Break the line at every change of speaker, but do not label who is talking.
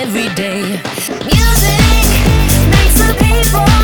every day. Music makes the people.